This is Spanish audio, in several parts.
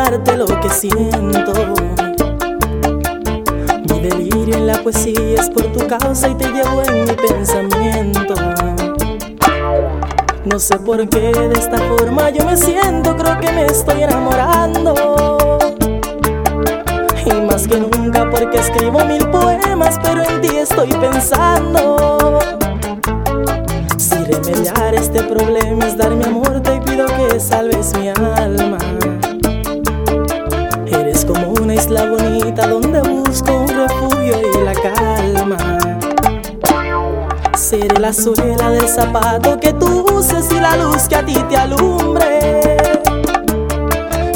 contarte lo que siento. Mi delirio en la poesía es por tu causa y te llevo en mi pensamiento. No sé por qué de esta forma yo me siento, creo que me estoy enamorando. Y más que nunca porque escribo mil poemas, pero en ti estoy pensando. Si remediar este problema es dar mi amor, te pido que salves mi alma. Eres como una isla bonita donde busco un refugio y la calma. Seré la suela del zapato que tú uses y la luz que a ti te alumbre.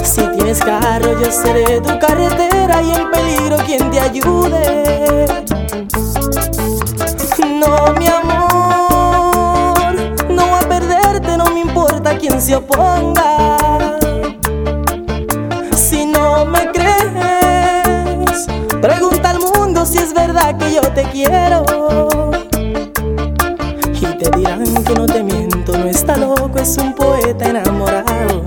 Si tienes carro, yo seré tu carretera y en peligro quien te ayude. Pregunta al mundo si es verdad que yo te quiero. Y te dirán que no te miento, no está loco, es un poeta enamorado.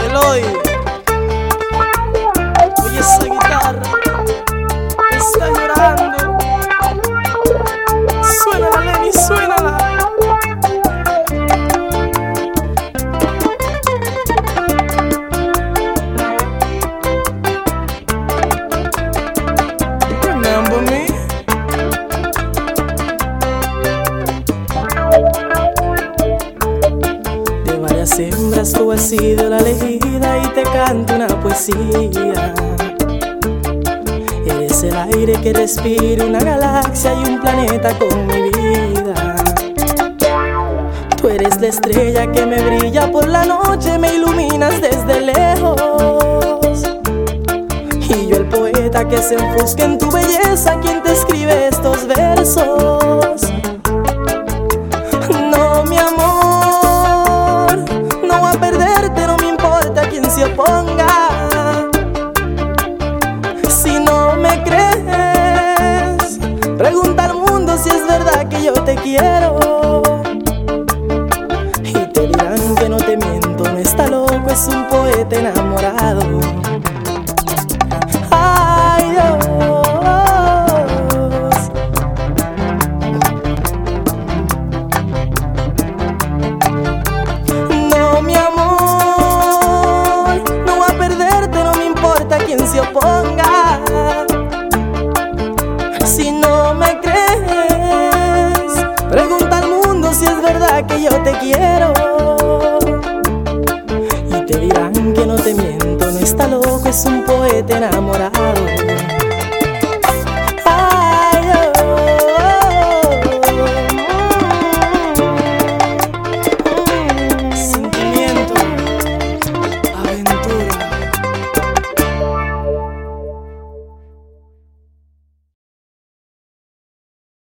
Eloy, tú has sido la elegida y te canto una poesía. Eres el aire que respira una galaxia y un planeta con mi vida. Tú eres la estrella que me brilla por la noche, me iluminas desde lejos. Y yo el poeta que se enfusca en tu belleza, quien te escribe estos versos. Yo te quiero. Y te dirán que no te miento, no está loco, es un poeta enamorado. Que yo te quiero. Y te dirán que no te miento, no está loco, es un poeta enamorado.